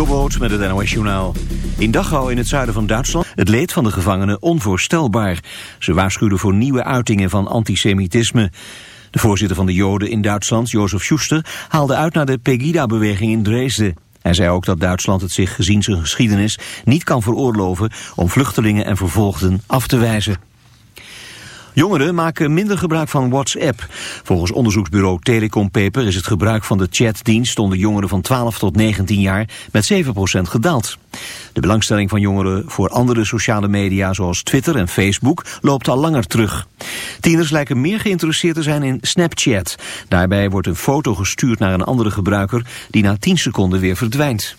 Jobboot met het NOS Journaal. In Dachau in het zuiden van Duitsland het leed van de gevangenen onvoorstelbaar. Ze waarschuwden voor nieuwe uitingen van antisemitisme. De voorzitter van de Joden in Duitsland, Jozef Schuster, haalde uit naar de Pegida-beweging in Dresden. Hij zei ook dat Duitsland het zich gezien zijn geschiedenis niet kan veroorloven om vluchtelingen en vervolgden af te wijzen. Jongeren maken minder gebruik van WhatsApp. Volgens onderzoeksbureau Telecom Paper is het gebruik van de chatdienst onder jongeren van 12 tot 19 jaar met 7% gedaald. De belangstelling van jongeren voor andere sociale media zoals Twitter en Facebook loopt al langer terug. Tieners lijken meer geïnteresseerd te zijn in Snapchat. Daarbij wordt een foto gestuurd naar een andere gebruiker die na 10 seconden weer verdwijnt.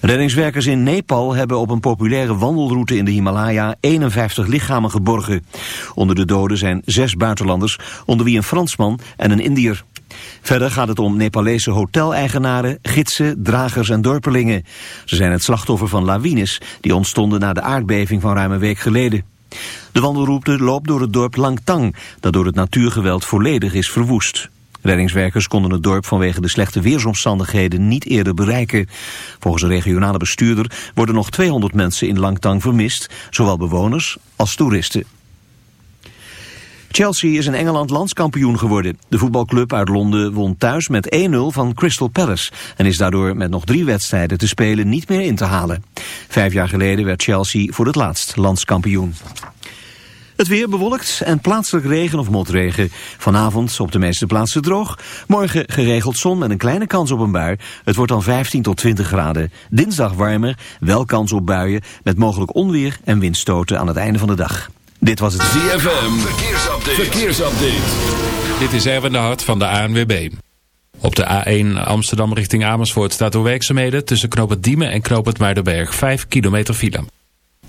Reddingswerkers in Nepal hebben op een populaire wandelroute in de Himalaya 51 lichamen geborgen. Onder de doden zijn zes buitenlanders, onder wie een Fransman en een Indiër. Verder gaat het om Nepalese hoteleigenaren, gidsen, dragers en dorpelingen. Ze zijn het slachtoffer van lawines die ontstonden na de aardbeving van ruim een week geleden. De wandelroute loopt door het dorp Langtang, dat door het natuurgeweld volledig is verwoest. Reddingswerkers konden het dorp vanwege de slechte weersomstandigheden niet eerder bereiken. Volgens de regionale bestuurder worden nog 200 mensen in Langtang vermist, zowel bewoners als toeristen. Chelsea is in Engeland landskampioen geworden. De voetbalclub uit Londen won thuis met 1-0 van Crystal Palace... en is daardoor met nog drie wedstrijden te spelen niet meer in te halen. Vijf jaar geleden werd Chelsea voor het laatst landskampioen. Het weer bewolkt en plaatselijk regen of motregen. Vanavond op de meeste plaatsen droog. Morgen geregeld zon met een kleine kans op een bui. Het wordt dan 15 tot 20 graden. Dinsdag warmer, wel kans op buien... met mogelijk onweer en windstoten aan het einde van de dag. Dit was het ZFM. Verkeersupdate. Verkeersupdate. Dit is Erwin de Hart van de ANWB. Op de A1 Amsterdam richting Amersfoort staat door werkzaamheden... tussen Knoop het Diemen en Knoop het Muidenberg 5 kilometer file.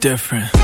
different.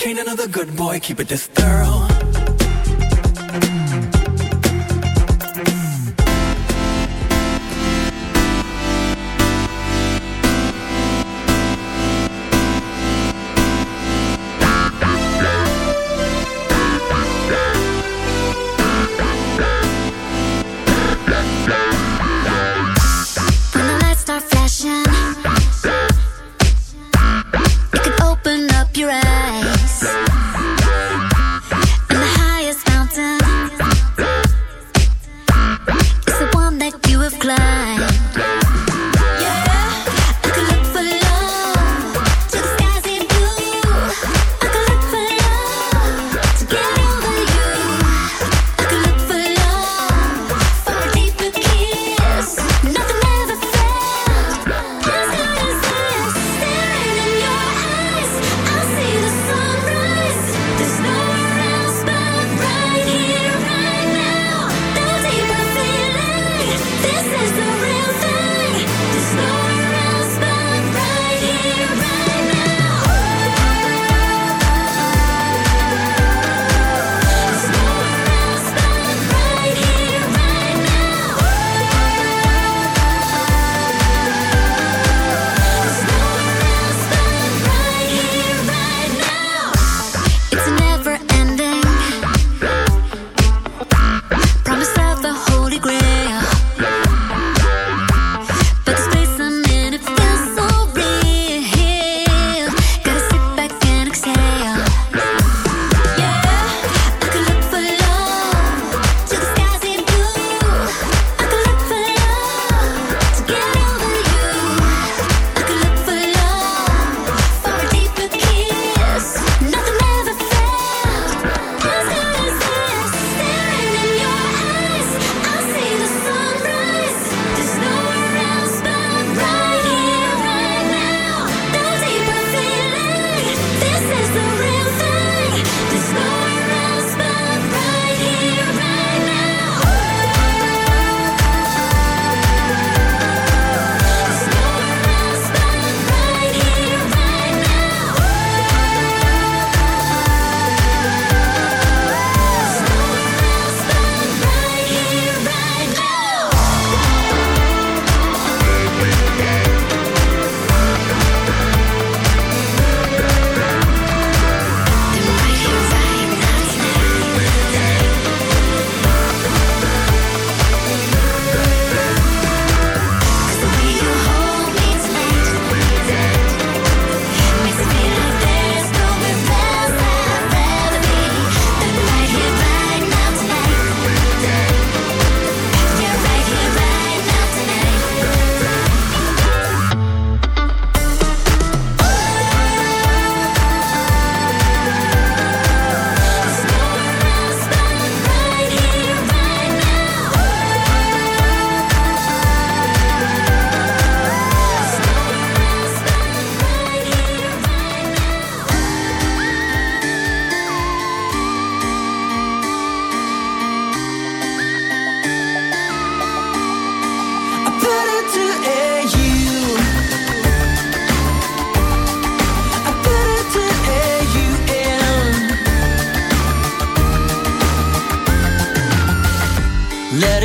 Can't another good boy keep it this thorough?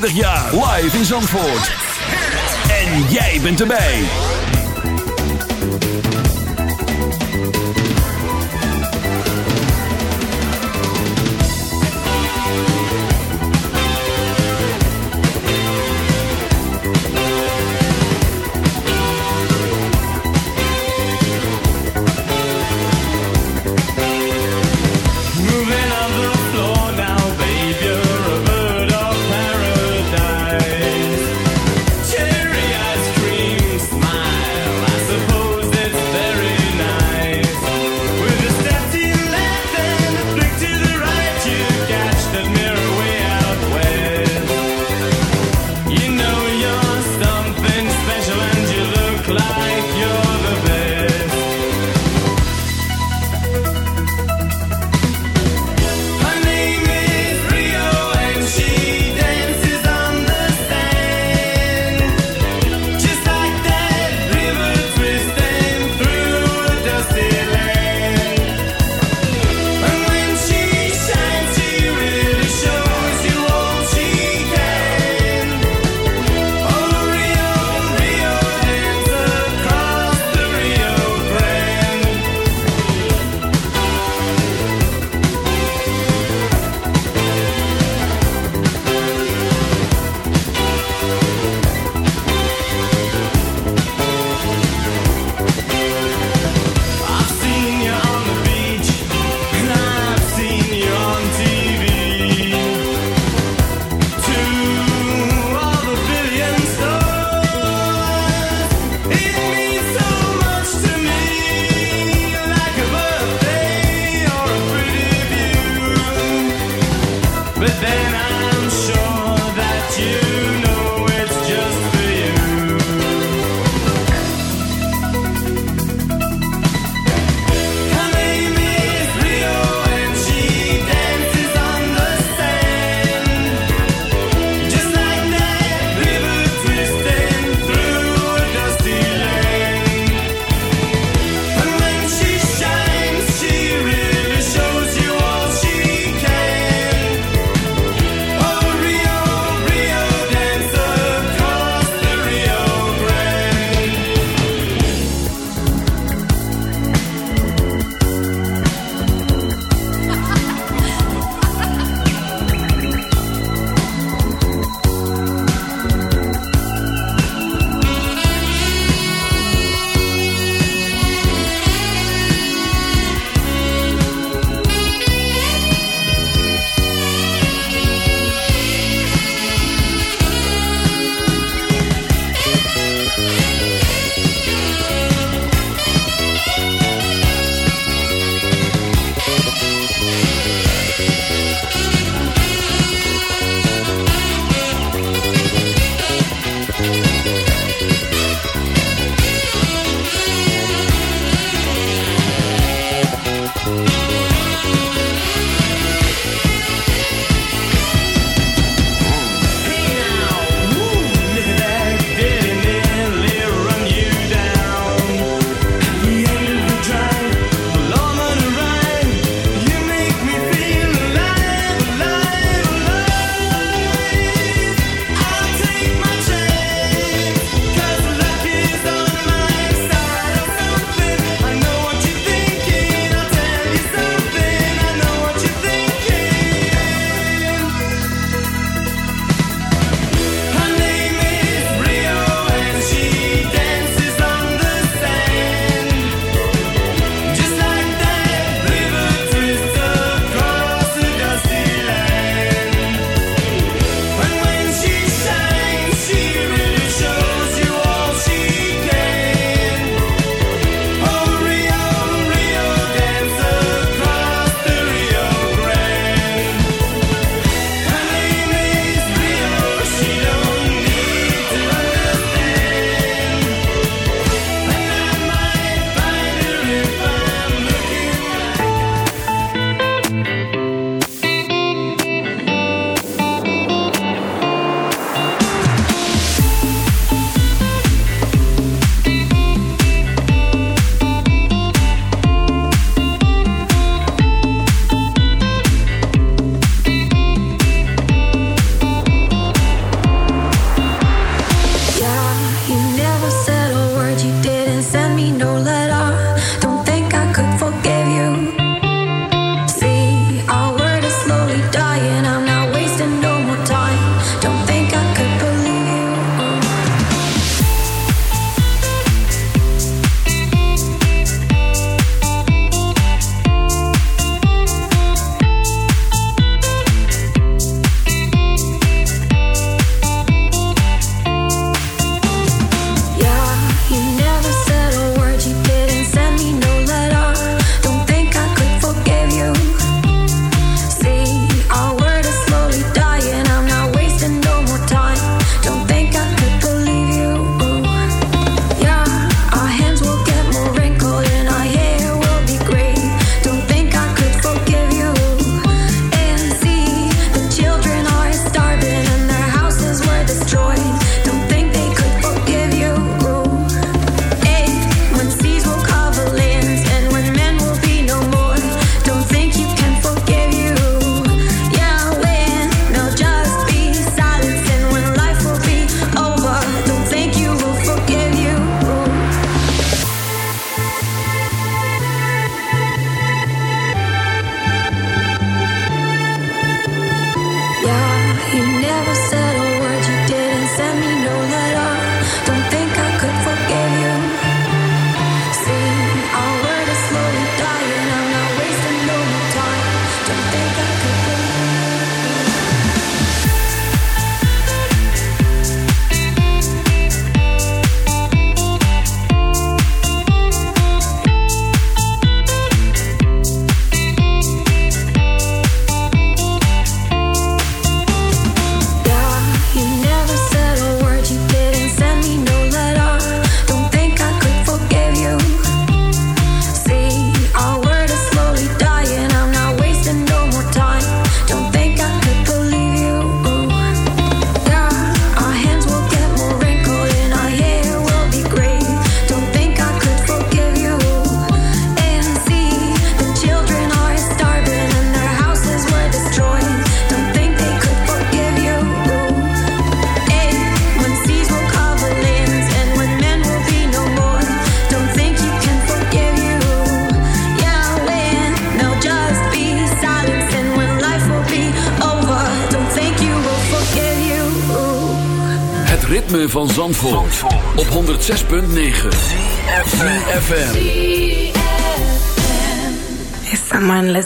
25 jaar.